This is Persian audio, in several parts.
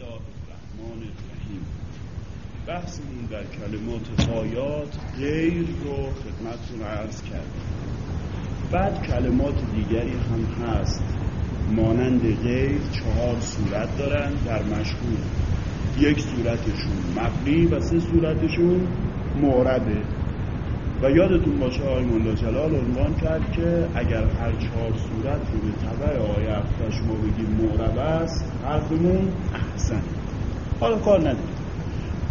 الله الرحمن الرحیم. بحثمون در کلمات آیات غیر رو خدمتتون عرض کردم. بعد کلمات دیگری هم هست. مانند غیر چهار صورت دارن در مشهور. یک صورتشون مبنی و سه صورتشون معربه و یادتون باشه آقای مولا جلال عنوان کرد که اگر هر چهار صورت رو به طبع آیه و شما بگیم معرب است حرفمون احسن. حالا کار نداریم.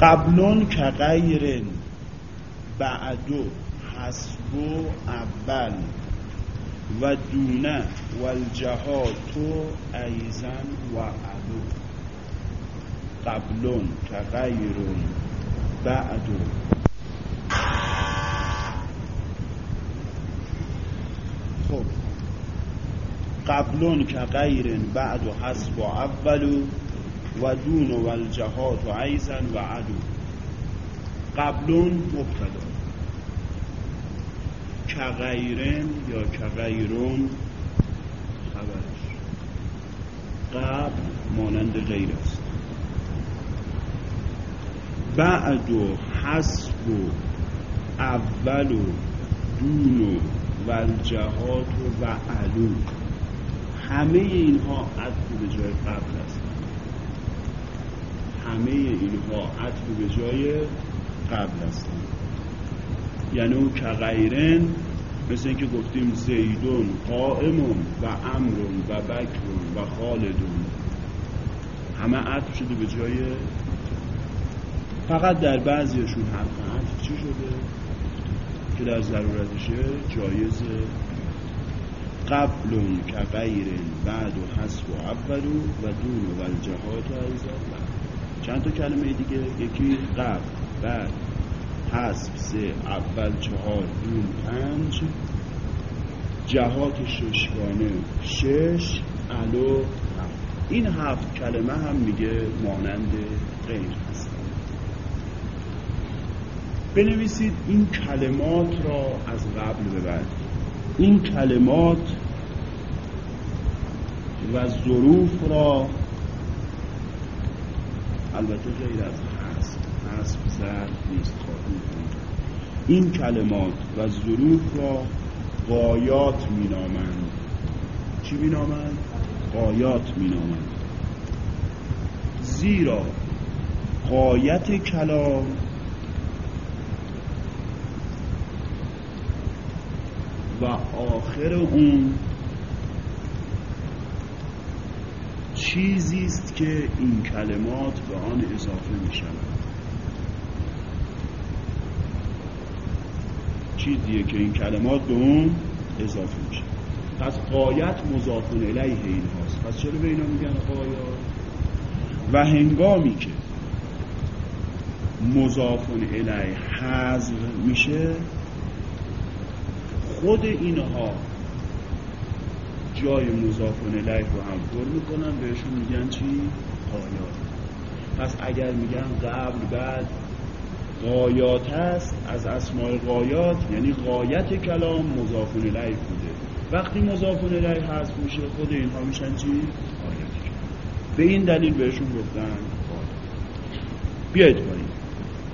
قبلون که غیر بعدو حسبو اول و دونه و الجهاتو ایزن و عدو. قبلون که غیرون بعدو خب قبلون که غیر بعد و حسب و اولو و دون و الجهات و عیزن و عدو. قبلون مبتدا. که غیرن یا که غیرون خبرش. قبل مانند غیر است. بعد و حسب و اول و دون و والجهات و علو. همه اینها عطف به جای قبل است. همه اینها عطف به جای قبل است. یعنی اون که غیرن مثل اینکه گفتیم زیدون قائمون و امرون و بکرون و خالدون. همه عطف شده به جای فقط در بعضیشون حرف عطف چی شده؟ که در ضرورتشه جایز قبلون که غیر بعد و حسب و اولو و دون و الجهات و چند تا کلمه دیگه؟ یکی قبل بعد حسب سه اول چهار دون پنج. جهات ششگانه شش الو این هفت کلمه هم میگه مانند غیر هست. بنویسید این کلمات را از قبل به بعد این کلمات و ظروف را البته غیر از حسب حسب زرد نیست خواهیم این کلمات و ظروف را قایات مینامند. چی مینامند؟ قایات مینامند. زیرا قایت کلام و آخر اون چیزی است که این کلمات به آن اضافه می شود چیزیه که این کلمات به اون اضافه می شود پس قایت مضافون الیه این هاست. پس چرا به اینا میگن قایات و هنگامی که مضافون الیه حذف میشه خود اینها جای مضافون الیه رو هم پر می‌کنن بهشون میگن چی؟ قایات پس اگر میگن قبل بعد قایات هست از اسماء قایات یعنی قایت کلام مضافون الیه بوده. وقتی مضافون الیه هست میشه خود اینها میشن چی؟ قایات به این دلیل بهشون گفتن بیایید کنیم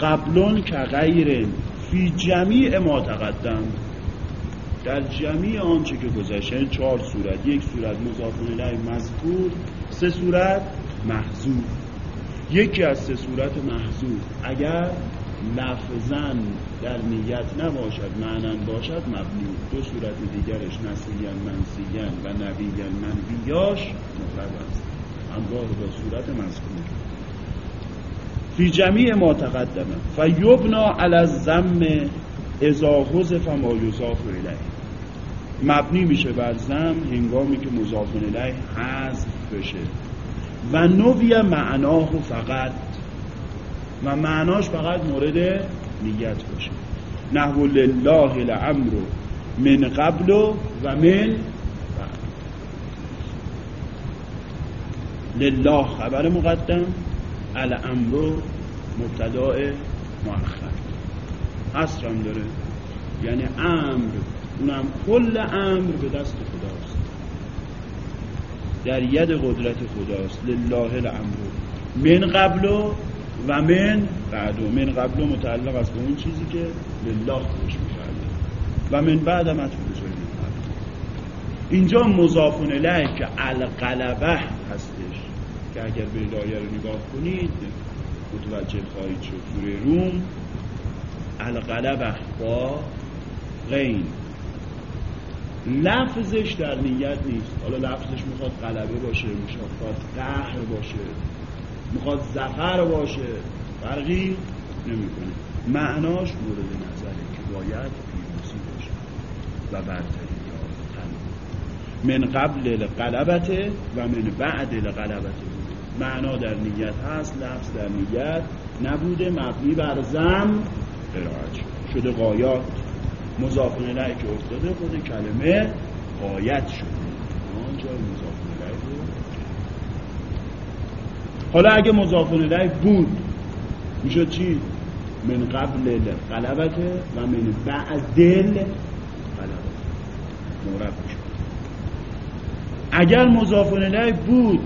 قبلون که غیر فی جمیع ما تقدم. در جمعی آنچه که گذشته یعنی چهار صورت. یک صورت مضافون الیه مذکور سه صورت محذوف یکی از سه صورت محذوف اگر لفظا در نیت نباشد معنن باشد مبنی. دو صورت دیگرش نسیین منسیین و نبیین منبیاش مفرد است. همراه با صورت مذکور. فی جمیع ما تقدمه. فیبنا علی الزم اذا حذف ما یضاف الیه. مبنی میشه بر زم هنگامی که مضاف الیه حذف بشه. و نوی معناه فقط و معناش فقط مورد نیت باشه. نحو لله الامر من قبل و من بعد. لله خبر مقدم الامر مبتداء مؤخر. حصرم داره. یعنی امر. اونم کل امر به دست خداست. در ید قدرت خداست. لله الامر. من قبل و من بعد و. من قبل متعلق است به اون چیزی که لله خوش میشه و من بعد هم اینجا مضافون الیه که القلبه هستش. که اگر به لایه رو نگاه کنید متوجه خواهید شد. روم. القلبه با غین. لفظش در نیت نیست. حالا لفظش می‌خواد قلبه باشه می‌خواد قهر باشه می‌خواد زفر باشه. فرقی نمی‌کنه. معناش مورد نظره که باید پیروزی باشه و برتری من قبل قلبته و من بعد القلبته معنا در نیت هست لفظ در نیت نبوده مبنی بر زم قرائت. شد شده قایات الیه که افتاده خود کلمه قایت شده آنجا الیه حالا اگه مضافن الیه بود می‌شد چی؟ من قبل قلبته و من بعد قلبته مورد می‌شد. اگر مضافن الیه بود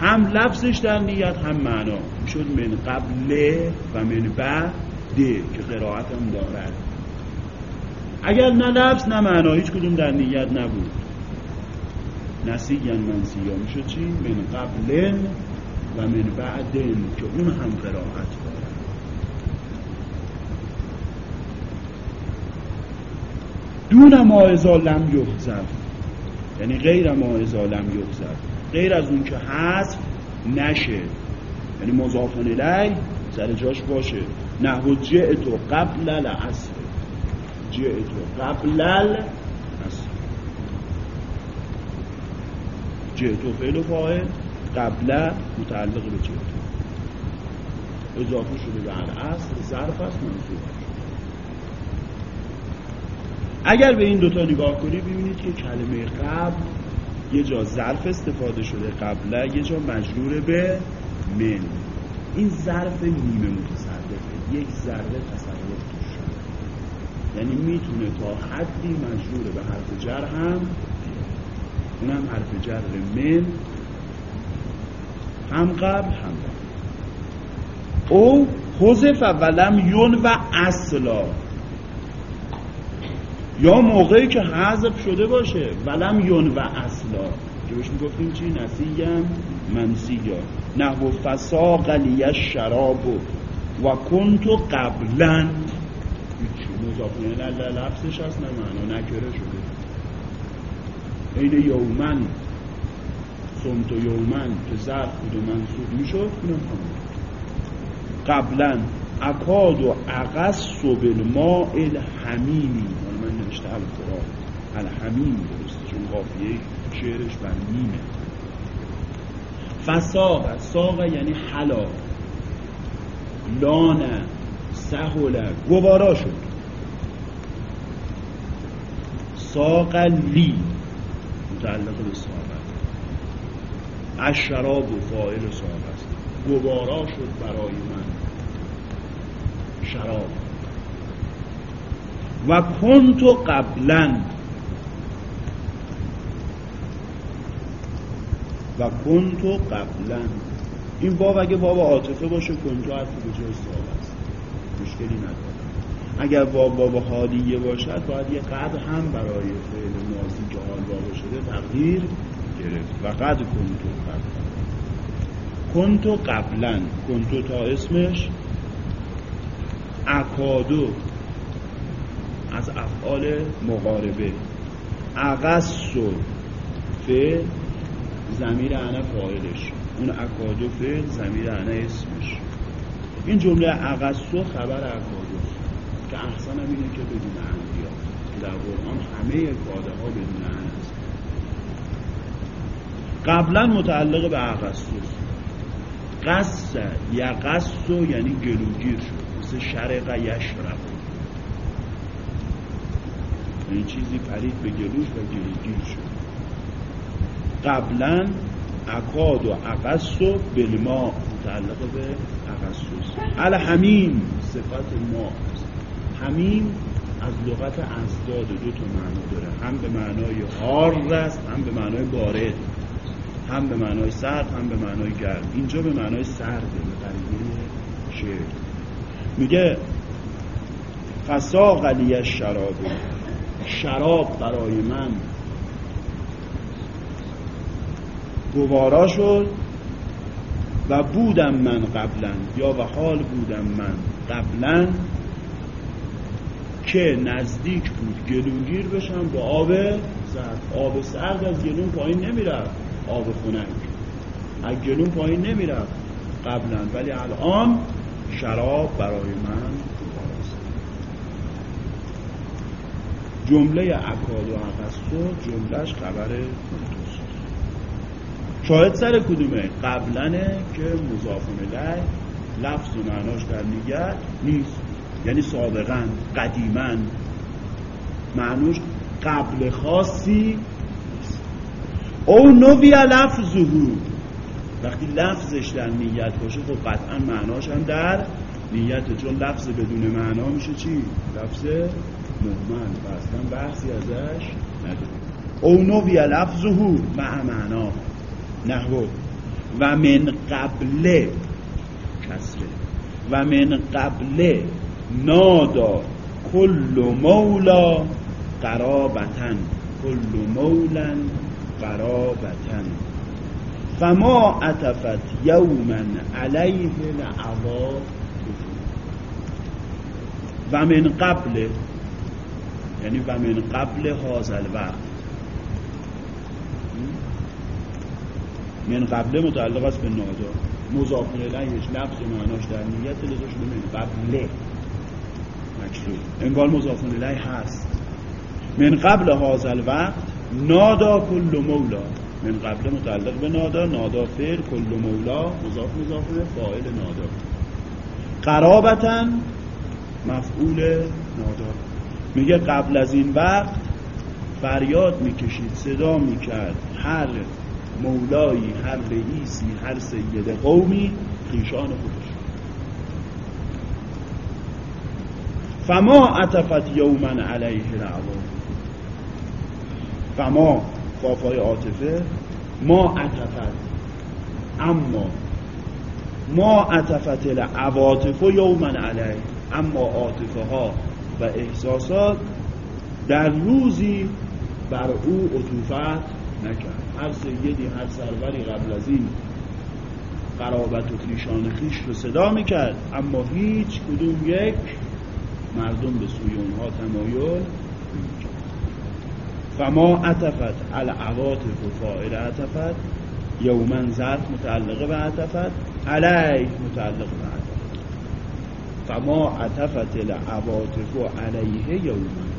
هم لفظش در نیت هم معنا. می‌شد من قبل و من بعد که قرائت هم دارد. اگر نه لفظ نه معنا هیچ کدوم در نیت نبود. نسیگن منسیا می‌شد چی؟ من قبل و من بعد که اون هم قرائت دارد دون ما ازا لم یحذف. یعنی غیر ما ازا لم یحذف. غیر از اون که حذف نشه. یعنی مضافن الی سر جاش باشه. نحو جئتو قبل العصر. جئتو قبل العصر جئتو فعل و فاعل قبل متعلق به جئتو اضافه شده به العصر. ظرف است منصوب اگر به این دوتا نگاه کنی ببینید که کلمه قبل یه جا ظرف استفاده شده. قبله یه جا مجرور به من. این ظرف نیمه متصرفه یک ذره توش یعنی می‌تونه تا حدی مجرور به حرف جر هم اونم حرف جر من هم قبل هم قبل او حذف ولم یون و اصلا. یا موقعی که حذف شده باشه ولم یون و اصلا. که بهش می‌گفتیم چی؟ نسیم منسیا. نحو فساق شراب و کنتو قبلا. مضافه نه لفظش هست نه معنا نکره شده. این یومن سمت یومن که ظرف بود و منصوب می‌شد اونم قبلا اکاد و اقص و بالماء الحمیمی من نوشته القرآن. الحمیم درسته چون قافیه شعرش بر میمه. فساق ساق یعنی حلا لانه سهوله گوارا شد. ساق لی. متعلق به ساق اشراب و فائل ساق است گوارا شد برای من. شراب. و کنتو قبلا و کنتو قبلا این باب اگه باب عاطفه باشه کنتو حرف به جای است مشکلی نداره. اگر باب باب حالیه باشد باید یه قدر هم برای فعل ماضی که حال واقع شده تقدیر گرفت و قد کنتو قبلا کنتو قبلا. کنتو تا اسمش اکادو. از افعال مقاربه. اقص و فعل زمیر انا فاعلش. اون اکادو فعل زمیر انا اسمش. این جمله اقص و خبر اکادو. که احسن هم اینه که بدون انبیا در قرآن همه کاده ها بدون ان هست قبلا متعلق به اقص قص یقص یعنی گلوگیر شد. مثل شرق یشرق این چیزی پرید به گلوش و گلوگیر شد. قبلا اکاد و اقص و بلما متعلق به اقصص الحمیم صفت ما. همین از لغت ازداد دو تا معنا داره. هم به معنای حار است هم به معنای بارد هم به معنای سرد هم به معنای گرم. اینجا به معنای سرده به قریبه شعر. میگه فساق علی شراب شراب برای من گوارا شد و بودم من قبلا یا و حال بودم من قبلا که نزدیک بود گلونگیر بشم با آب سرد آب سرد از گلون پایین نمی‌رفت. آب خنک. از گلون پایین نمی‌رفت قبلا. ولی الان شراب برای من جمله اکاد و عقصو جملهش خبر شاید سر کدومه. قبلنه که مضاف لفظ و معناش در نیت نیست. یعنی سابقا قدیما. معنوش قبل خاصی او نوی لفظه وقتی لفظش در نیت باشه خب قطعا معناش هم در نیت. چون لفظ بدون معنا میشه چی؟ لفظ مهمن و اصلا بحثی ازش نداره او نوی لفظه مع معنا. نحو و من قبل کسره. و من قبل نادا کل مولا قرابتن. کل مولا قرابتن. فما عطفت یوما علیه العوا و من قبل یعنی و من قبل هازل وقت من قبل متعلق است به نادا. مضاف الیهش لفظ معناش در نیت لذا شده من قبل. مکسور انگار مضاف الیه هست. من قبل هازل وقت نادا کل مولا. من قبل متعلق به نادا نادا فعل کل مولا مضاف مضاف فاعل نادا. قرابتا مفعول نادا. میگه قبل از این وقت فریاد می‌کشید صدا می‌کرد. هر مولایی هر رئیسی هر سید قومی خیشان خودش. فما عطفت یوما علیه العوام فما فافای عاطفه ما عطفت. اما ما عطفت العواطف یوما علیه. اما عاطفه ها و احساسات در روزی بر او عطوفت نکرد. هر سیدی هر سروری قبل از این قرابت و خیش رو صدا می‌کرد. اما هیچ کدوم یک مردم به سوی اونها تمایل فما عطفت العواطف و فائل عطفت یومن ظرف متعلقه به عطفت علیه متعلق به عطفت. فما عطفت العواطف علیه یومن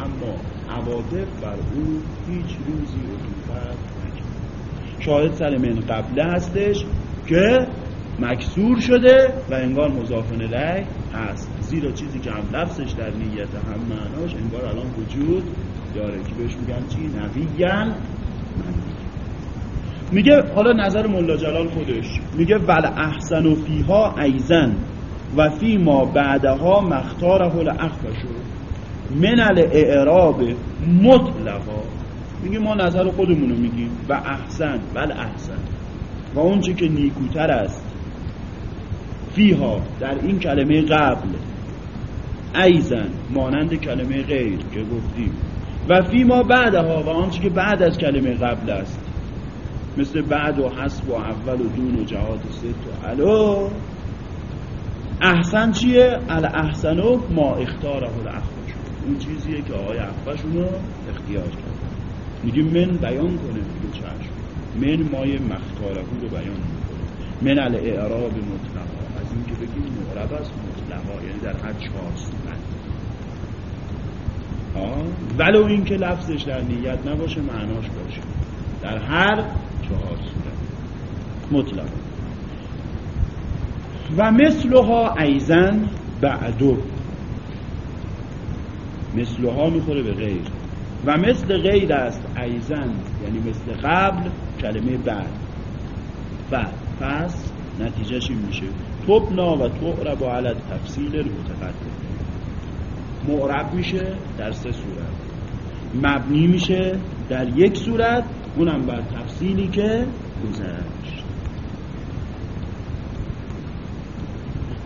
اما عواطف بر او هیچ روزی عطوفت نکرد. شاهد سر من قبله هستش که مکسور شده و انگار مضاف الیه هست. زیرا چیزی که هم لفظش در نیت هم معناش انگار الان وجود داره که بهش میگن چی؟ نویگن میگه حالا نظر ملا جلال خودش. میگه ول احسن و فیها ایزن و فی ما بعدها مختاره الاخفشو من الاعراب مطلقا. میگه ما نظر خودمونو میگیم. و احسن ول احسن. و اون که نیکوتر است. فیها در این کلمه قبل. ایزن مانند کلمه غیر که گفتیم. و فی ما بعدها و آنچه که بعد از کلمه قبل است. مثل بعد و حسب و اول و دون و جهات و ست و الو احسن چیه؟ الاحسنو ما اختاره الاخفش اون چیزیه که آقای اخفش اونو اختیار کرد. میگیم من بیان کنه میگه چشم. من مای مختاره رو بیان می‌کنه. من الاعراب مطلقا. از این که بگیم معرب است مطلقا. یعنی در هر چهار صورت ولو اینکه لفظش در نیت نباشه معناش باشه. در هر چهار صورت. مطلق. و مثلها ایزن بعدو. مثلها می‌خوره به غیر. و مثل غیر است ایزن یعنی مثل قبل کلمه بعد. بعد. پس نتیجهش این میشه. تبنا و تعرب علی تفصیل المتقدم. معرب میشه در سه صورت. مبنی میشه در یک صورت اونم بر تفصیلی که گذشت.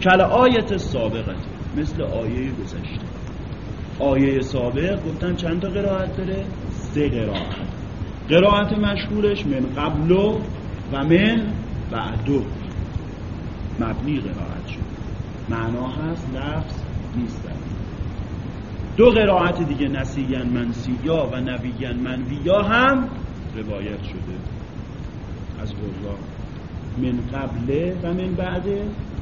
کل آیت سابقت مثل آیه گذشته. آیه سابق گفتن چند تا قرائت داره؟ سه قرائت. قرائت مشهورش من قبل و من بعدو مبنی قرائت شد. معنا هست لفظ نیست دو قرائت دیگه نسیین منسیا و نبیین منویا هم روایت شده. از قرآن من قبل و من بعد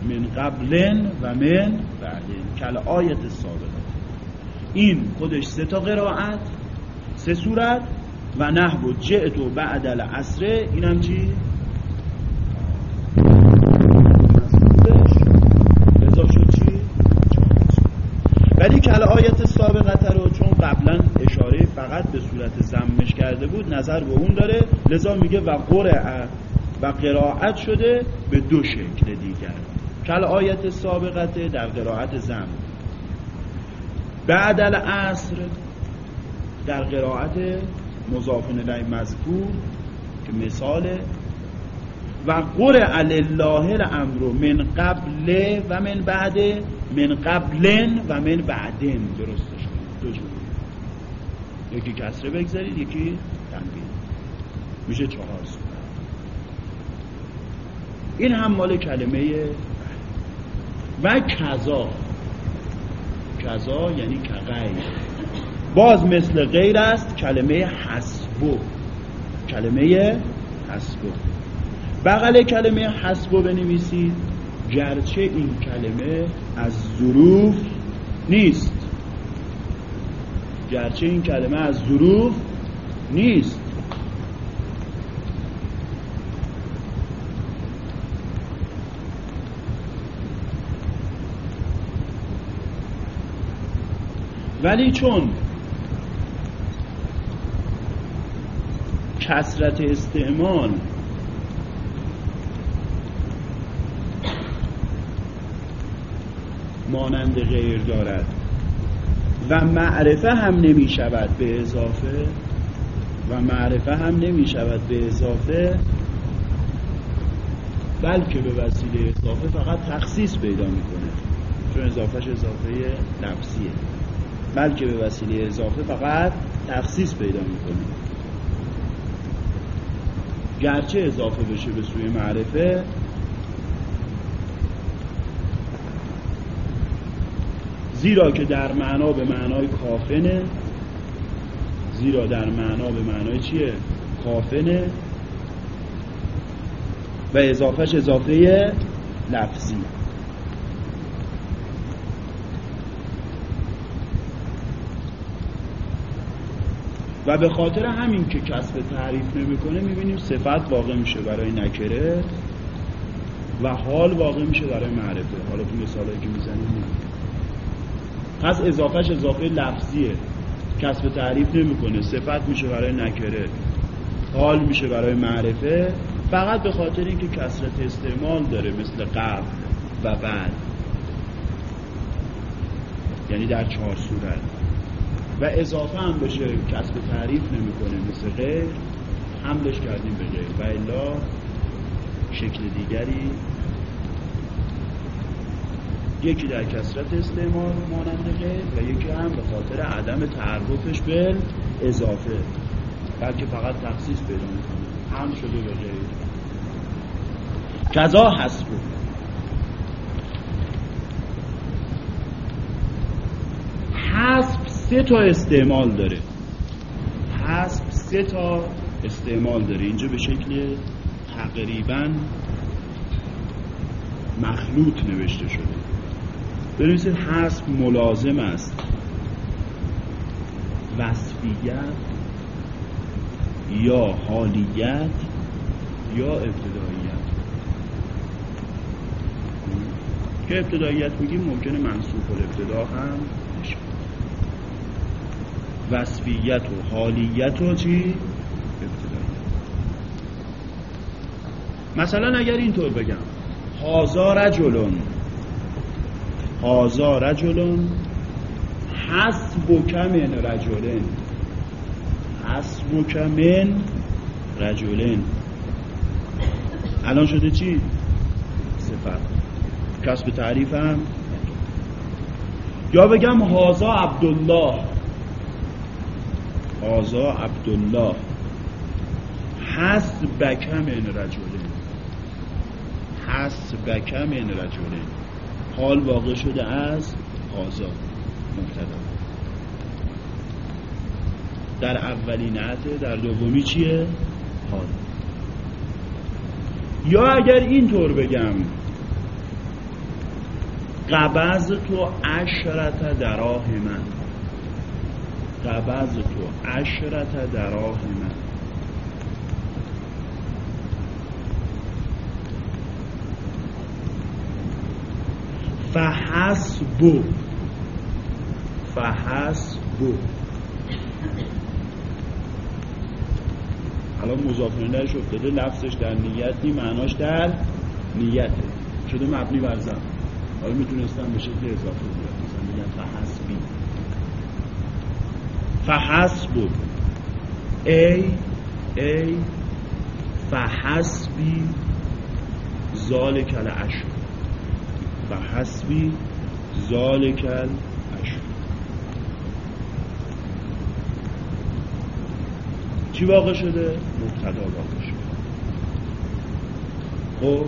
من قبل و من بعد کل آیت سابقه. این خودش سه تا قرائت سه صورت و نحو جعت و بعد العصر. اینم چی؟ آیت سابقه رو چون قبلا اشاره فقط به صورت زمش کرده بود نظر به اون داره. لذا میگه و قرعه و قرائت شده به دو شکل دیگر. کل آیت سابقه در قرائت زم بعد العصر در قرائت مضافن الیه مذکور که مثال و قرع الله الامر من قبل و من بعد من قبل و من بعدن. درستش دو جور. یکی کسره بگذارید یکی تنبیه. میشه چهار سو. این هم مال کلمه و کذا. کذا یعنی که غیر باز مثل غیر است کلمه حسبو. کلمه حسبو. بغل کلمه حسبو بنویسید گرچه این کلمه از ظروف نیست. گرچه این کلمه از ظروف نیست. ولی چون کسرت استعمال مانند غیر دارد و معرفه هم نمی شود به اضافه. و معرفه هم نمی شود به اضافه. بلکه به وسیله اضافه فقط تخصیص پیدا می‌کنه چون اضافهش اضافه نفسیه. بلکه به وسیله اضافه فقط تخصیص پیدا می‌کنه گرچه اضافه بشه به سوی معرفه زیرا که در معنا به معنای کافنه. زیرا در معنا به معنای چیه؟ کافنه. و اضافهش اضافه لفظی. و به خاطر همین که کسب تعریف نمی‌کنه می‌بینیم صفت واقع میشه برای نکره و حال واقع میشه برای معرفه. حالا تو مثالایی که می‌زنیم. پس اضافهش اضافه لفظیه. کسب تعریف نمی‌کنه. صفت میشه برای نکره. حال میشه برای معرفه. فقط به خاطر اینکه کسرت استعمال داره مثل قبل و بعد. یعنی در چهار صورت. و اضافه هم بشه. کسب تعریف نمی‌کنه. مثل غیر. حملش کردیم به غیر. و الا شکل دیگری یکی در کسرت استعمال مانند غیر و یکی هم به خاطر عدم تعرفش به اضافه بلکه فقط تخصیص پیدا می‌کنه. هم شده به غیر. کذا حسب حسب سه تا استعمال داره. حسب سه تا استعمال داره. اینجا به شکل تقریبا مخلوط نوشته شده. بنویسید حسب ملازم است. وصفیت یا حالیت یا ابتداییت. که ابتداییت میگیم ممکنه منصوب الابتدا هم بشه وصفیت و حالیت و چی؟ ابتداییت. مثلا اگر اینطور بگم هازا رجلون. هازا رجلون حسب و کمن رجلن. حسبک من رجلین الان شده چی؟ صفت کسب تعریف هم یا بگم هازا عبدالله. هازا عبدالله. حسبک من رجلین حسبک من رجلین حال واقع شده از هازا مبتدا. در اولی نعته در دومی چیه؟ حال. یا اگر اینطور بگم قبض تو عشرت دراهم قبض تو عشرت دراهم فحسبو. فحسبو. الان مضاف الیهش افتاده لفظش در نیت نی معناش در نیته شده مبنی بر زن. حالا می‌تونستم به شکل اضافه بیاد مثلا میگن فحسبی. فحسب ای ای فحسبی. ذالک العشر فحسبی ذالک العشر چی واقع شده؟ مبتدا واقع شده. خب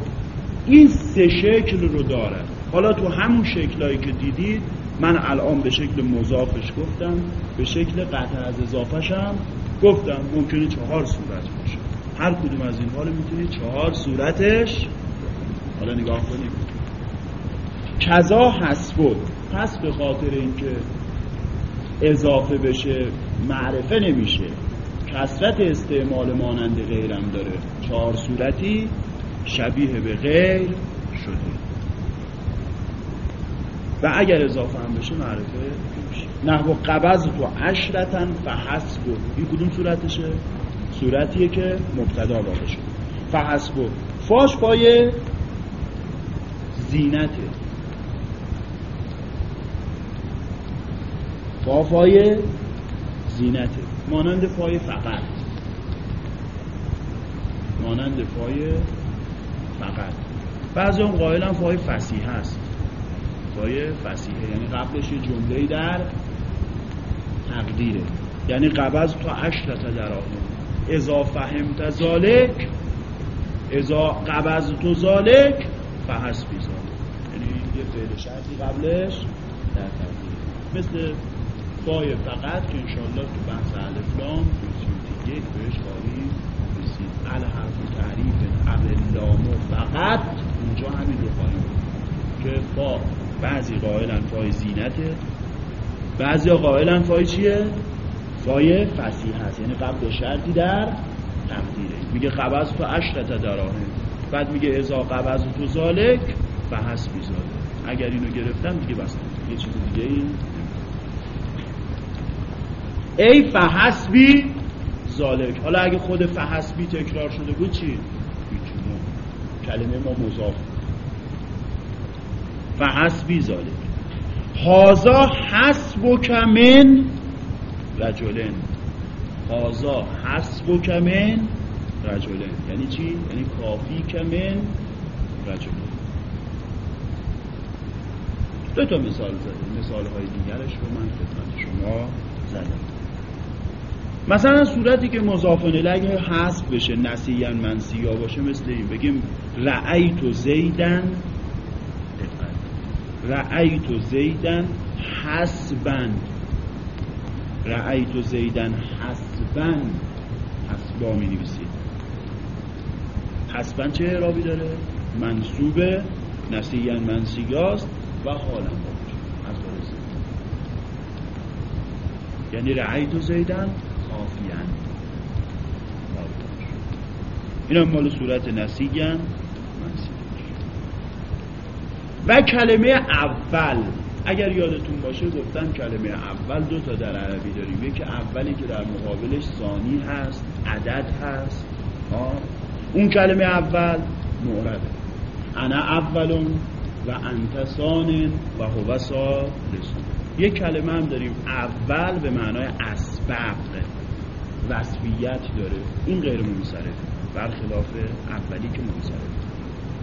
این سه شکل رو دارد حالا تو همون شکلهایی که دیدید من الان به شکل مضافش گفتم به شکل قطع از اضافهش هم گفتم ممکنه چهار صورت باشه. هر کدوم از این حالا می‌تونید چهار صورتش حالا نگاه کنیم. کذا حسبت پس به خاطر اینکه اضافه بشه معرفه نمیشه. کسرت استعمال مانند غیرم داره. چهار صورتی شبیه به غیر شده. و اگر اضافه هم بشه معرفه نمیشه. نحو قبض تو عشرتن فحسب این کدوم صورتشه؟ صورتیه که مبتدا واقع شد فحسب فاش پای زینته. فای زینته مانند پای فقط. مانند پای فقط. بعضی هم قائلن فای فسیح هست. فای فسیحه یعنی قبلش یه جمله در تقدیره. یعنی قبض تا عشرت دراهم ازا فهمت زالک ازا قبض تو زالک فحسبی زالک یعنی یه فعل شرطی قبلش در تقدیره. مثل فای فقط که انشالله تو بحث الف لام سیوطی یک بهش خواهی رسید أل حرف تعریف أو اللام فقط اونجا همین رو خواهیم که فا بعضی قائلن فای زینت بعضی قائلن فای چیه؟ فای فصیحه است یعنی قبل شرطی در تقدیره. میگه قبضتُ عشرة دراهم. بعد میگه ازا قبض تو زالک و حسبی زالک اگر اینو گرفتم دیگه بس یه چیز دیگه این ای فحسبی زالک حالا اگه خود فحسبی تکرار شده بود چی؟ کلمه ما مضاف فحسبی زالک هازا حسبک من رجلن. هازا حسبک من رجلن. یعنی چی؟ یعنی کافی کمن رجلن. دو تا مثال زدیم. مثال های دیگرش رو من خدمت شما زدم. مثلا صورتی که مضافن الیه حسب بشه نسیان منسیا باشه مثل این بگیم رأیت زیدن رأیت زیدن حسبن. رأیت زیدن حسبن. حسبا می نویسید. حسبن چه اعرابی داره؟ منصوب نسیان منسیاست و حالا یعنی رأیت زیدن کافیان این هم مال صورت نسیگن و کلمه اول. اگر یادتون باشه گفتم کلمه اول دو تا در عربی داریم. یکی اولی که در مقابلش ثانی هست عدد هست. ها؟ اون کلمه اول معربه انا اولون و انت ثان و هو ثالث یک کلمه هم داریم. اول به معنای اسبق وصفیت داره. این غیر منصرف برخلاف اولی که منصرف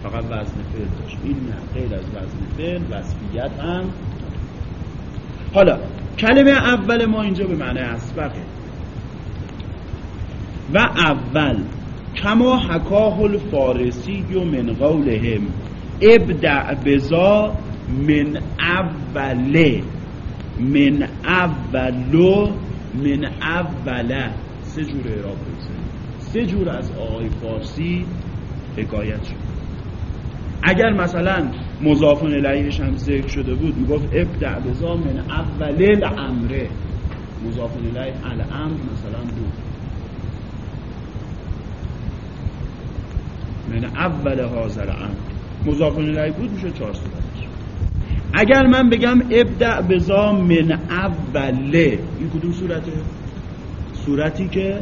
فقط وزن فعل داشت. این نه غیر از وزن فعل وصفیت هم حالا کلمه اول ما اینجا به معنی اسبقه. و اول کما حکاه الفارسی و من قولهم. ابدع بزا من اوله. من اولو من اوله. سه جور اعراب سه جور از آقای فارسی حکایت شد. اگر مثلا مضافون الیهش هم ذکر شده بود می‌گفت ابدع بزا من اول الامره مضافون الیه الامر مثلا بود. من اول حاضر امر مضافون الیه بود میشه چهار صورتش اگر من بگم ابدع بزا من اوله این کدوم صورته؟ صورتی که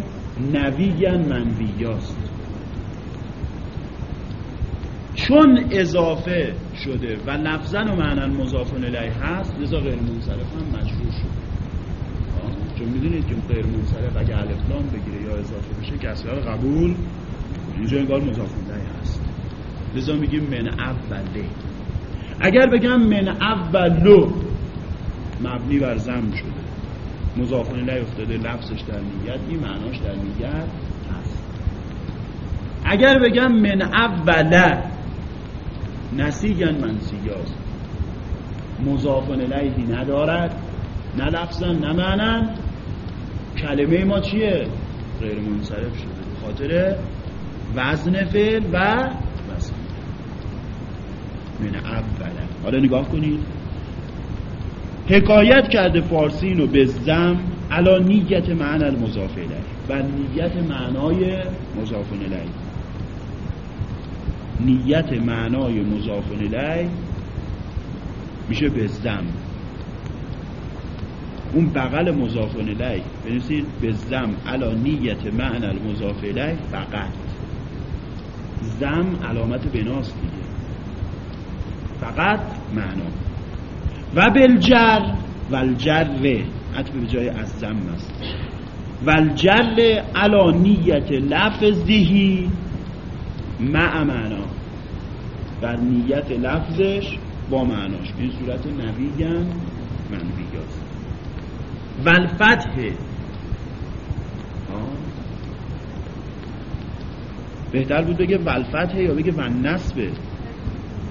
نویگن منویاست چون اضافه شده و لفظا و معنا مضافون الیه هست لذا غیر منصرف هم مجبور شد. چون می‌دونید که غیر منصرف اگه الفلام بگیره یا اضافه بشه کسر قبول اینجا انگار مضافون الیه هست. لذا میگیم من اوله. اگر بگم من اولو مبنی بر زم شده. مضافون الیه افتاده لفظش در نیت این معناش در نیت هست. اگر بگم من اوله نسیگن منسیاست مضافن الیهی ندارد نه لفظا نه معنا کلمه ما چیه؟ غیر منصرف شده. به خاطر وزن فعل و وزن من اوله حالا نگاه کنید. حکایت کرده فارسی رو به زم علا نیت معنی المضاف الیه. و نیت معنای مضاف الیه. نیت معنای مضاف الیه میشه به زم. اون بغل مضاف الیه. بنویسید به زم علا نیت معنی المضاف الیه فقط. زم علامت بناست دیگه. فقط معنا. و بالجر و الجر عطف به جای از زم است. و الجر علا نیت لفظهی مع معنا. بر نیت لفظش با معناش. این صورت نویگن منویگاست و الفتح بهتر بود بگه ولفتحه یا بگه و نصبه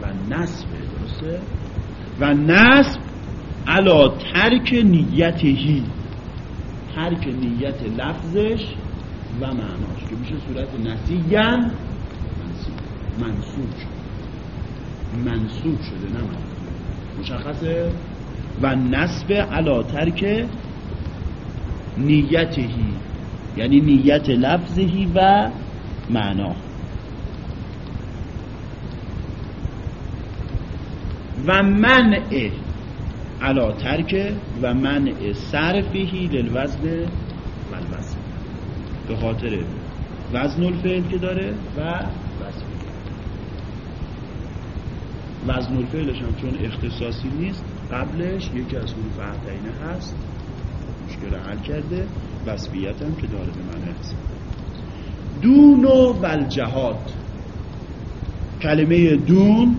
و نصبه درسته؟ و نصب علا ترک نیتهی. ترک نیت لفظش و معناش که میشه صورت نسیگن منصوب. شد. منصوب شده نه مشخصه؟ و نصب علا ترک نیتهی. یعنی نیت لفظهی و معنا و منع علا ترک و منع صرفهی للوزن و به خاطر وزن الفعل که داره و وزن. وزن الفعلش هم چون اختصاصی نیست قبلش یکی از حروف عهدینه هست. مشکل حل کرده. وصفیت هم که داره به معنی هست. دون و والجهات کلمه دون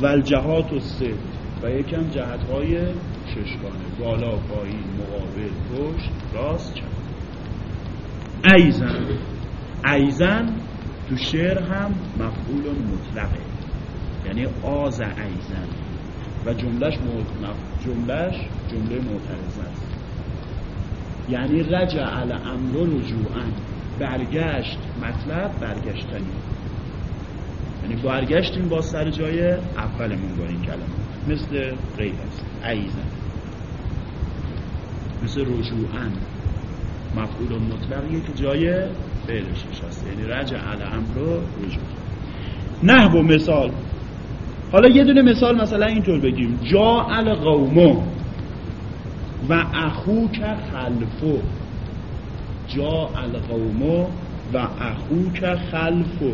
والجهات و سه و یکم جهت های ششگانه بالا پایین مقابل پشت راست چپ. ایضا. ایضا تو شعر هم مفعول مطلقه. یعنی آض ایضا. و جملش جملش جمله معترضه است. یعنی رجع الامر رجوعا. برگشت. مطلب برگشتنی. یعنی برگشتیم با سر جای اولمون با این کلمه. مثل غیر است ایضا مثل رجوعا. مفعول مطلقیه که جای فعلش نشسته. یعنی رجع الامر رجوع. نه با مثال. حالا یه دونه مثال مثلا اینطور بگیم. جا القومو و اخوک خلفو جا القومو و اخوک خلفو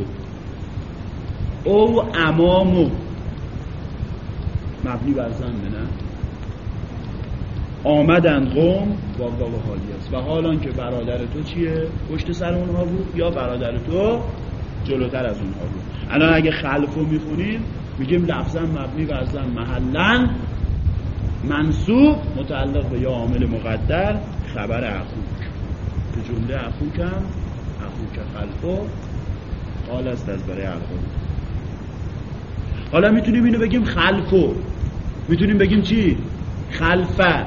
او امامو. مبنی بر زن نه؟ آمدن قوم با و حالی است و حالان که برادر تو چیه؟ پشت سر اونها بود یا برادر تو جلوتر از اونها بود؟ الان اگه خلفو می‌خونیم میگیم لفظا مبنی و ازن محلا منصوب متعلق به یا عامل مقدر خبر اخوک به جمله اخوکم اخوک خلفو حال است از برای الخوک حالا می‌تونیم اینو بگیم خلفو می‌تونیم بگیم چی؟ خلفه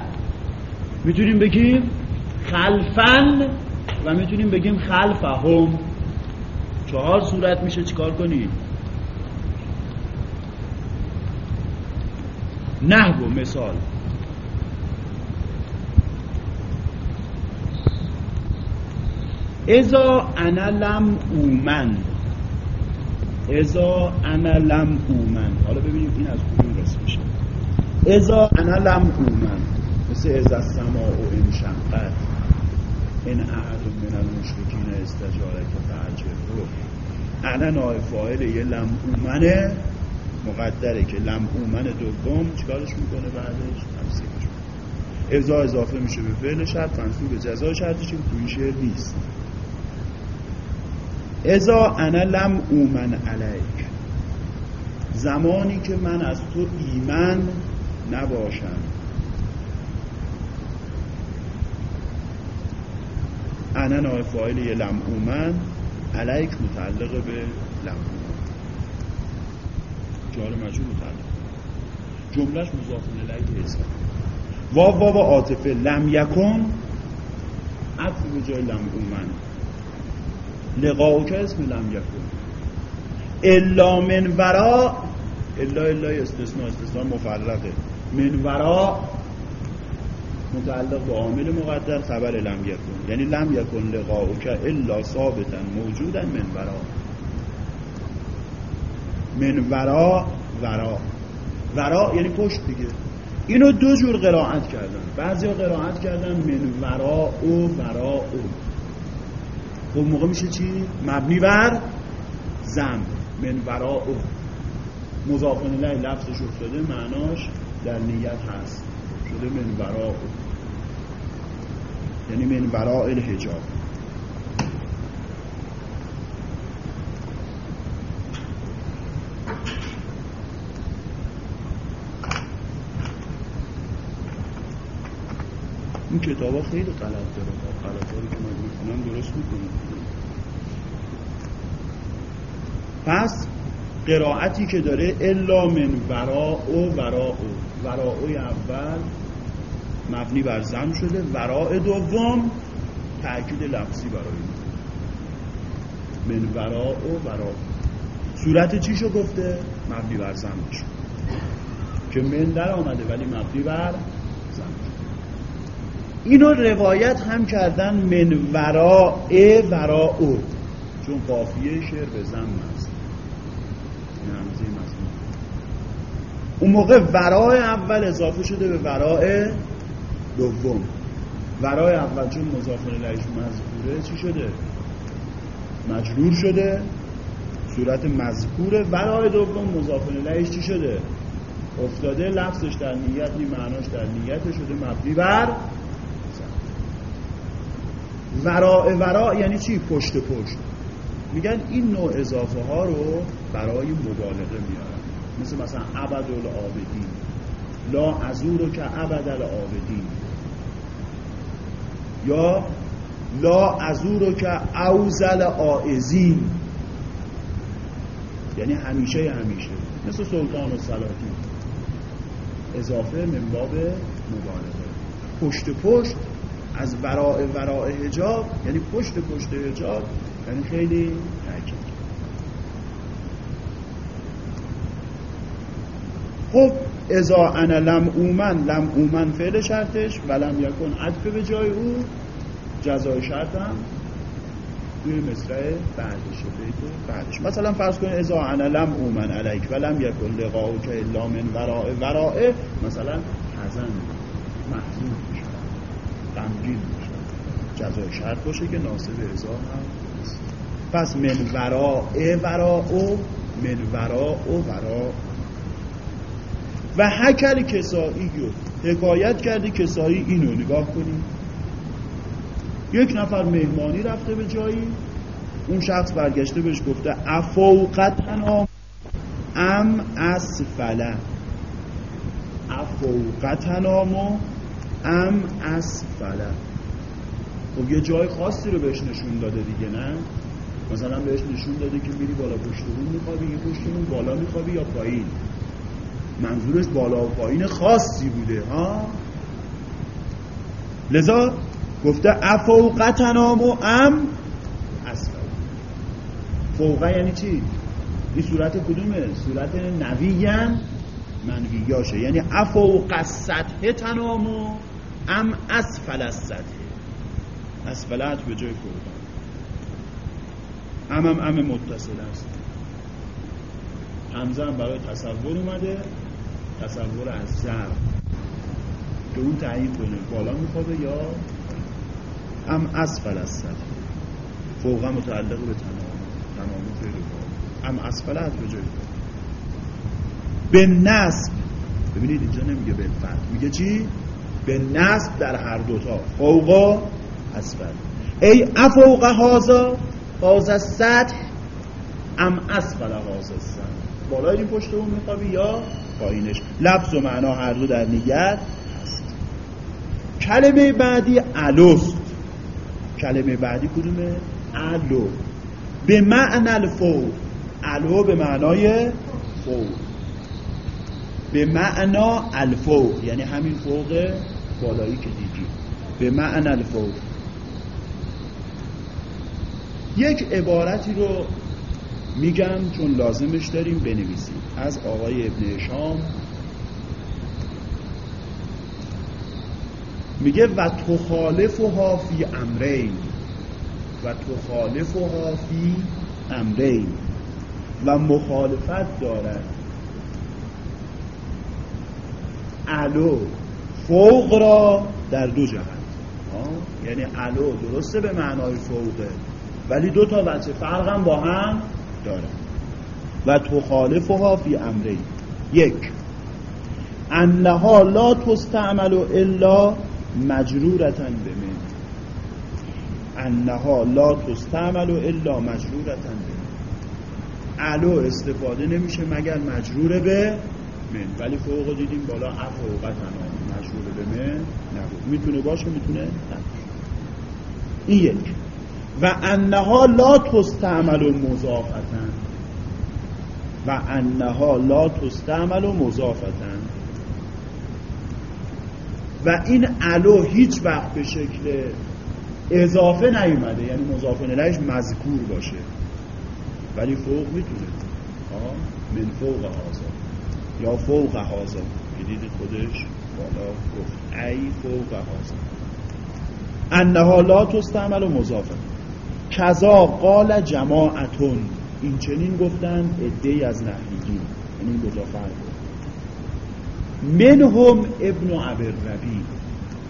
می‌تونیم بگیم خلفن و می‌تونیم بگیم خلفه هم چهار صورت میشه چیکار کنید نحو مثال. ازا انا لم اومن. ازا انا لم اومن. حالا ببینیم این از کدوم رسم میشه. ازا انا لم اومن. مثل ازا سما و انشقت. این احد من المشرکین استجاره که فرجه رو انا نای فاعل یه لم اومنه. مقدره که لم اومن دوم. چیکارش می‌کنه بعدش؟ ازا اضافه میشه به فعل شرط منصوب جزا شرطش که تو این شعر نیست. ازا انا لم اومن علیک. زمانی که من از تو ایمن نباشم. انا نای فایل یه لم اومن علیک متعلق به لم اومن. جار مجهول متعلق. جملهش مضاف الیه اسم. واو واو عاطفه لم یکن عطف به جای لم اومن. لقاو که اسم لم یکن. الا من ورا الا الا استثناء استثناء مفرقه. من ورا متعلق به عامل مقدر خبر لم یکن. یعنی لم یکن لقاو که الا ثابتا موجودا من ورا. من ورا ورا. ورا یعنی پشت دیگه. اینو دو جور قرائت کردن. بعضی قرائت کردن من ورا او ورا او. خب موقع میشه چی؟ مبنی بر زم. من ورا او. مضافن الله لفظش افتاده معناش در نیت هست. شده من ورا یعنی من ورا الحجاب. این کتاب ها خیلی غلط داره. غلط که من می‌خونم درست می‌کنم. پس قرائتی که داره الا من ورا او ورا او ورا اوی اول مبنی بر زم شده. ورا دوم تأکید لفظی برای من ورا او ورا صورت چی شو گفته؟ مبنی بر زم شد که من در آمده ولی مبنی بر اینو روایت هم کردن من ورا ا ورا او. چون قافیه شعر به زم است اون موقع ورای اول اضافه شده به ورای دوم. ورای اول چون مضاف الیهش مذکوره چی شده؟ مجرور شده. صورت مذکوره. ورای دوم مضاف الیهش چی شده؟ افتاده لفظش در نیت نی معناش در نیت شده مبنی بر وراء ورا یعنی چی؟ پشت پشت. میگن این نوع اضافه ها رو برای مبالغه میارن. مثل مثلا عبد العابدین لا ازور که عبد العابدین یا لا ازور که اوزل آئزین یعنی همیشه همیشه. مثل سلطان و سلاطین اضافه من باب مبالغه. پشت پشت از وراء وراء هجاب یعنی پشت پشت هجاب یعنی خیلی تاکید. خب ازا انا لم اومن لم اومن فعل شرطش و لم یکن عطف به جای او جزای شرطم توی مصرع بعدشه بعدش. مثلا فرض کنید ازا انا لم اومن علیک و لم یکن لقاو که من وراء وراء مثلا حزن محزون. غمگین میشه. جزای شرط باشه که ناسب ازا هم پس من وراء وراء او من وراء و وراء و حکل کسایی رو حکایت کرده کسایی اینو نگاه کنیم. یک نفر مهمانی رفته به جایی. اون شخص برگشته بهش گفته افوقتنا ام اسفله افوقتنامو ام اسفله خب یه جای خاصی رو بهش نشون داده دیگه نه؟ مثلا بهش نشون داده که میری بالا پشت روم میخوابی یه پشت بالا میخوابی یا پایین. منظورش بالا و پایین خاصی بوده ها؟ لذا گفته افوقتنام و ام اسفل فوقه یعنی چی؟ این صورت کدومه؟ صورت نویین منویاشه یعنی افوق سطح تنام و ام اسفل از سطح اسفلت به جای فوقه ام ام ام متصل است. همزه برای تصور اومده. تصور از زر که اون تعیین کنه بالا میخوابه یا؟ ام اسفل از سطح فوقه متعلق به تمام. تمام فعل ام اسفل از به جای به نصب ببینید اینجا نمیگه به فتح میگه چی؟ به نصب در هر دوتا. فوقا اسفل ای افوق هازا هازا سطح ام اسفل هازا سطح بالای این پشت اون میخوابی یا پایینش. لفظ و معنا هر دو در نیت هست کلمه بعدی الوست. کلمه بعدی کدومه؟ الو. به معنی الفوق. الو به معنای فوق. به معنا الفوق. یعنی همین فوق بالایی که دیدی. به معنی الفوق یک عبارتی رو میگم چون لازمش داریم بنویسیم. از آقای ابن شام میگه و تخالفها فی امرین. و تخالفها فی امرین. و مخالفت دارد. علو فوق را در دو جهت. یعنی علو درسته به معنای فوقه. ولی دو تا بچه فرق با هم داره. و تخالفها فی امری یک انها لا تستعمل الا مجرورتا به من. انها لا تستعمل الا مجرورتا به الو استفاده نمیشه مگر مجرور به من. ولی فوق دیدیم بالا افوقتن مجرور به من؟ نبود. می‌تونه باشه؟ می‌تونه؟ نباشه این یک. و انها لا تستعمل مضافتن و انها لا تستعمل مضافتن و این الو هیچ وقت به شکل اضافه نیومده. یعنی مضافه نلش مذکور باشه. ولی فوق می‌تونه. من فوق هازا یا فوق هازا که خودش؟ بالا گفت ای فوق هازا انها لا تستعمل مضافه کذا قال جماعتون. این چنین گفتن ادهی از نحیگی یعنی فرق. منهم ابن عبرربی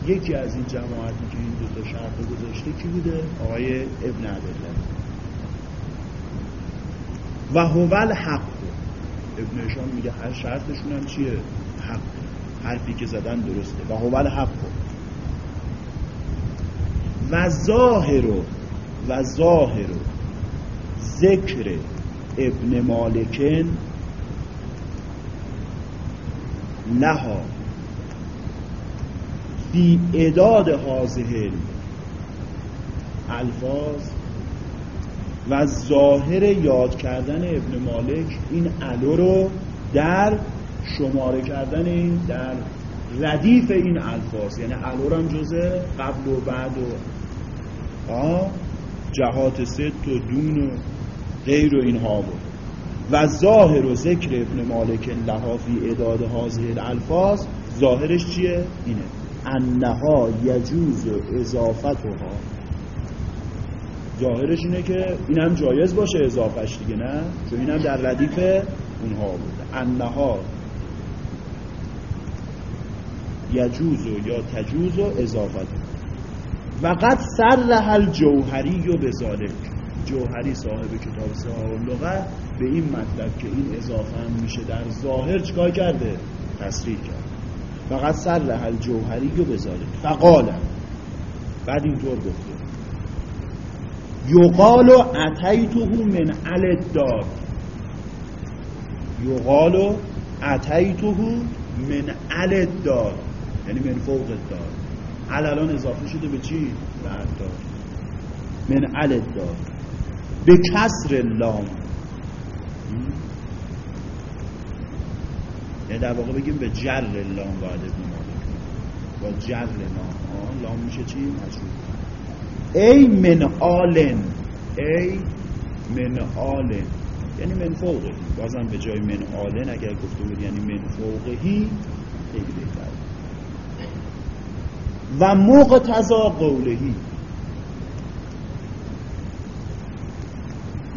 یکی از این جماعتی که این دو تا شرط گذاشته کی بوده؟ آقای ابن عبرربی و هو الحق. ابنشان میگه هر شرطشون هم چیه؟ حق. حرفی که زدن درسته. و هو الحق و ظاهر و ظاهر ذکر ابن مالکن لها. فی اداد حاضه الفاظ و ظاهر یاد کردن ابن مالک این الو رو در شماره کردن این در ردیف این الفاظ. یعنی الو هم جزه قبل و بعد و جهات ست و دون و غیر و اینها بود. و ظاهر و ذکر ابن مالک لحافی اداد حاضر الفاظ ظاهرش چیه؟ اینه. انها یجوز و اضافتها. ظاهرش اینه که این هم جایز باشه اضافش دیگه نه؟ چون این هم در ردیف اونها بوده انها یجوز یا تجوز و اضافت و قد سرح الجوهری و بذالک جوهری صاحب کتاب صحاب لغت به این مطلب که این اضافه هم میشه در ظاهر چکار کرده؟ تصریح کرد. فقط سر رحل جوهری رو بذاره فقالم بعد اینطور گفته. یقال و اتیته من دار یقال و اتیته من دار یعنی من فوق دار. ال الان اضافه شده به چی؟ به من دار. به کسر لام. یعنی در واقع بگیم به جر لام باید ابن با جر لام. لام میشه چی؟ مجرور ای من آلن. ای من آلن. یعنی من فوقه بازم به جای من آلن اگر گفته بود یعنی من فوقهی خیلی. و مقتضا قولهی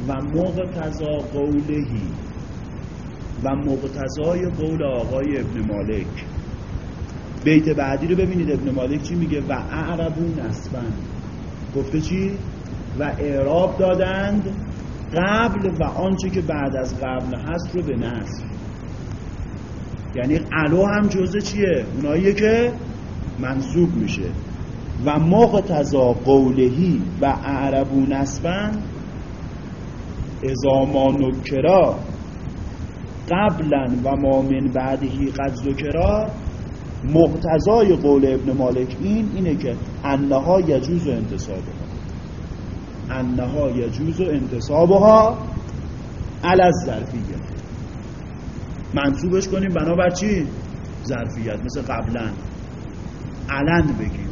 و مقتضا قولهی و مقتضای قول آقای ابن مالک. بیت بعدی رو ببینید. ابن مالک چی میگه؟ و اعربون نسبن گفته چی؟ و اعراب دادند قبل و آنچه که بعد از قبل هست رو به نصب یعنی علو هم جزء چیه؟ اوناییه که منصوب میشه. و مقتضا قولهی و اعربو نسبن ازاما نکرا قبلا و ما من بعدهی قد ذکرا مقتضای قول ابن مالک این اینه که انها یجوز و انتصابها. انها یجوز و انتصابها علی ظرفیت منصوبش کنیم بنابر چی؟ ظرفیت مثل قبلا. علن بگیم.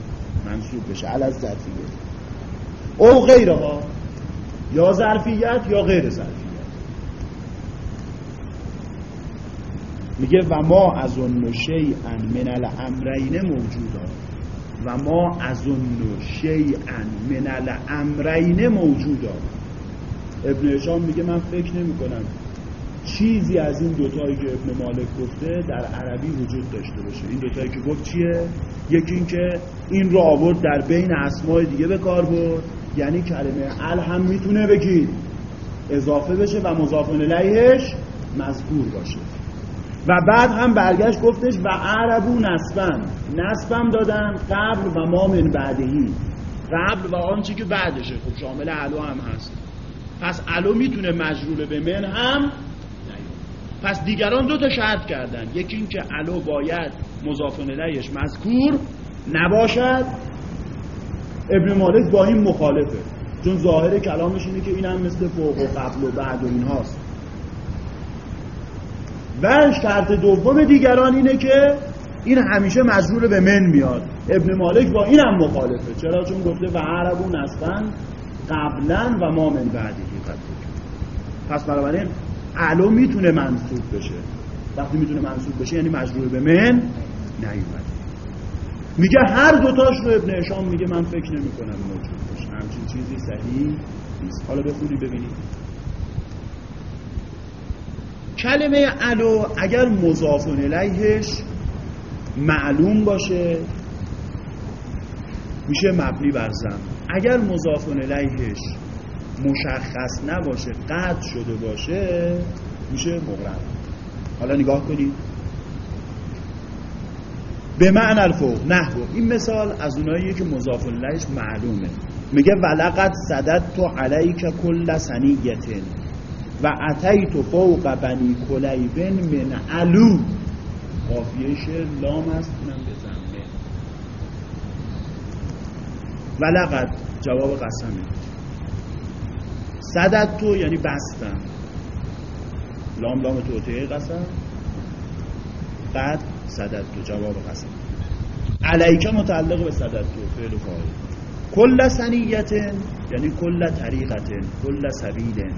منصوب بشه. علی ظرفیت او غیرها یا ظرفیت یا غیر ظرفیت. میگه و ما از اون شیئا من الامرین موجودا. و ما از اون شیئا من الامرین موجودا. ابن اشام میگه من فکر نمی کنم چیزی از این دوتایی که ابن مالک گفته در عربی وجود داشته باشه. این دوتایی که گفت چیه؟ یکی این که این رو آورد در بین اسمای دیگه به کار برد. یعنی کلمه ال هم می‌تونه بگید اضافه بشه و مضاف الیهش مذکور باشه. و بعد هم برگشت گفتش و عربو نسبن. نسبم دادن قبل و ما من بعدهی قبل و آنچه که بعدشه. خب شامل علو هم هست. پس علو می‌تونه مجرور به من هم پس دیگران دو تا شرط کردن. یکی این که علو باید مضاف الیهش مذکور نباشد. ابن مالک با این مخالفه. چون ظاهر کلامش اینه که این هم مثل فوق و قبل و بعد و این هاست و شرط دوم دیگران اینه که این همیشه مجرور به من میاد. ابن مالک با این هم مخالفه. چرا؟ چون گفته و عربون هستن قبلا و ما من بعدی. پس بنابراین علو می‌تونه منصوب بشه. وقتی می‌تونه منصوب بشه یعنی مجرور به من نیومد. میگه هر دوتاش رو ابن اشام میگه من فکر نمی کنم موجود باشه. همچین چیزی صحیح نیست. حالا بخونی ببینید کلمه علو اگر مضاف الیهش معلوم باشه میشه مبنی بر زم. اگر مضاف الیهش مشخص نباشه قطع شده باشه میشه مقرب حالا نگاه کنید. به معنی الفوق نحو این مثال از اونایی که مضاف الیهش معلومه. میگه ولقد صدد تو علیک کل سنیتن و اتیت فوق بنی کلیبن من علو. قافیه شعر لام است اونم به زمه و لقد جواب قسمه. صدت تو یعنی بستم لام لام توتیه قسم. قد صدت تو جواب قسم. علیکه متعلق به صدت تو فعل فاعل. کل سنیتن یعنی کل طریقتن کل سبیلن.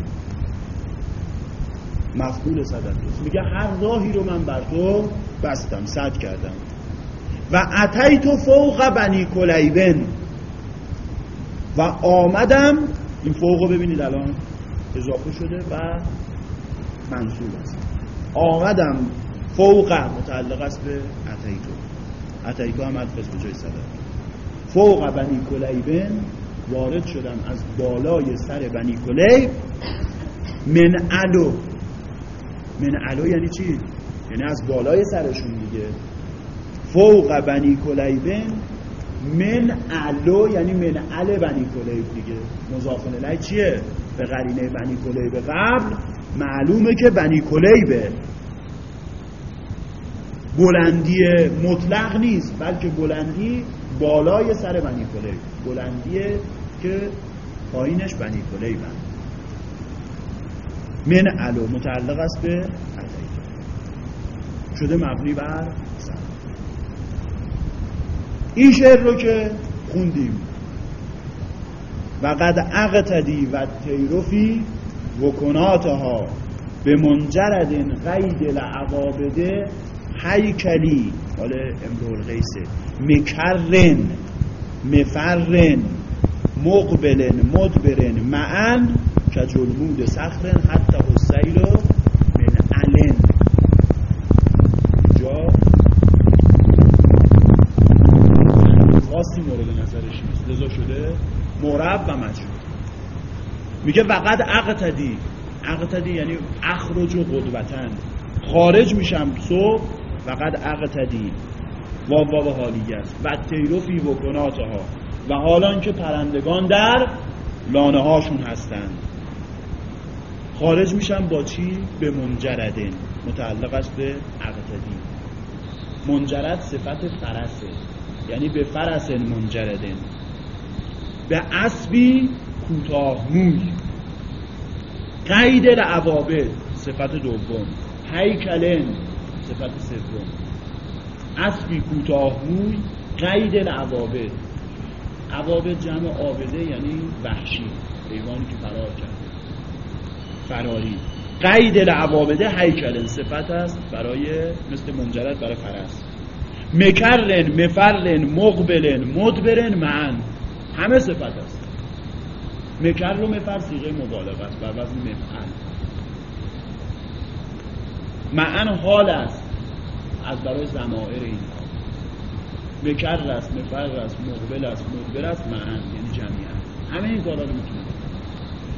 مفعول صدت میگه هر راهی رو من بر تو بستم صد کردم. و اتیت فوق بنی کلیبن. و آمدم این فوق رو ببینید الان اضافه شده و منصوب است. آمدم فوق متعلق است به اتیتو اتیتو هم عطف به جای صدت فوق بنی کلیبن وارد شدم از بالای سر بنی کلیب من علو من علو یعنی چی؟ یعنی از بالای سرشون دیگه. فوق بنی کلیبن من علو یعنی من عل بنی کلیب دیگه. مضافن چیه؟ به قرینه بنی کلیب قبل. معلومه که بنی کلیبه. بلندی مطلق نیست بلکه بلندی بالای سر بنی کلیب. بلندیه که پایینش بنی کلیب من علو متعلق است به شده مبنی بر این شعر رو که خوندیم. و قد اقتدی و تیروفی و کناتها به منجرد قید العوابده هیکلی حال امرول غیسه مکرن مفرن مقبلن مدبرن معن که جلمود سخرن حتی حسیل من میگه وقد اقتدی. اقتدی یعنی اخرج و قدوتن خارج میشم صبح وقد اقتدی. واو واو حالی است. و تیرو فی ها و حالا که پرندگان در لانه هاشون هستند. خارج میشم با چی؟ به منجردن. متعلق است به اقتدی. منجرد صفت فرسه. یعنی به فرس منجردن. به اسبی کوتاه موی قید العوابد صفت دوم. هیکلن صفت سوم. اسبی کوتاه موی قید العوابد عوابد جمع آبده یعنی وحشی حیوانی که فرار کرده. فراری. قید العوابده هیکلن صفت است برای مثل منجرد برای فرس. مکرن مفرن مقبلن مدبرن معن. همه صفت است. مکر و مفر سیغه مبالغه است بر وزن مفعل. معن حال است. از برای زمائر اینها. مکر است مفر است مقبل است مدبر است معن یعنی جمعیت. همه این کارا رو می‌تونه.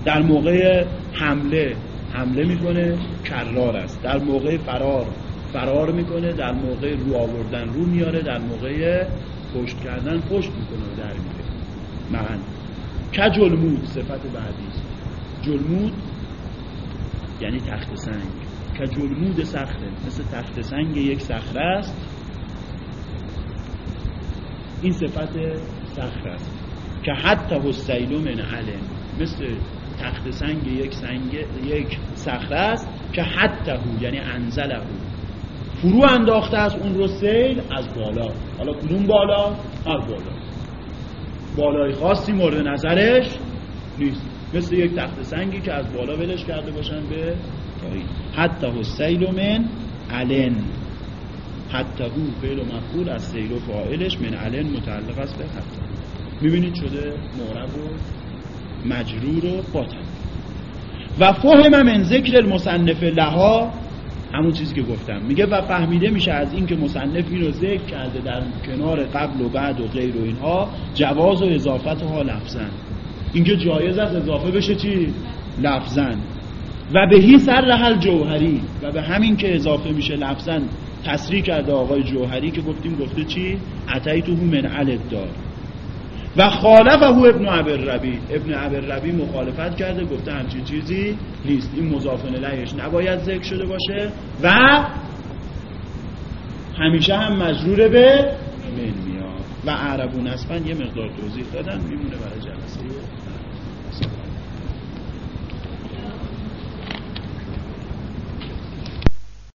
در موقع حمله حمله می‌کنه کرار است. در موقع فرار فرار می‌کنه در موقع رو آوردن رو میاره در موقع پشت کردن پشت می‌کنه و در میاره معن. که جلمود صفت بعدی جلمود یعنی تخت سنگ. که جلمود سخته مثل تخت سنگ یک صخره است. این صفت صخره است. که حتی حسیلو من علم مثل تخت سنگ یک سنگ یک صخره است که حتی هو یعنی انزله فرو انداخته است اون رو سیل از بالا. حالا کدوم بالا؟ هر بالا. بالای خاصی مورد نظرش نیست. مثل یک تخت سنگی که از بالا ولش کرده باشن به پایین حتی حسیل من علن. حتی هو فعل و مفعول از سیل و فاعلش من علن متعلق است به حتی می‌بینید شده معرب و مجرور و باطن. و فهم من ذکر المصنف لها همون چیزی که گفتم. میگه و فهمیده میشه از این که مصنف این رو ذکر کرده در کنار قبل و بعد و غیر و اینها جواز و اضافت ها لفظن. اینکه جایز است اضافه بشه چی؟ لفظن. و بهی سر رحل جوهری. و به همین که اضافه میشه لفظن تصریح کرده آقای جوهری که گفتیم گفته چی؟ عطیتو من علت دار. و خالفه ابن عبر ربی ابن عبر ربی مخالفت کرده گفته همچین چیزی نیست. این مضافن لهش نباید ذکر شده باشه و همیشه هم مجرور به من میاد. و عربون اسفن یه مقدار توضیح دادن میمونه برای جلسه.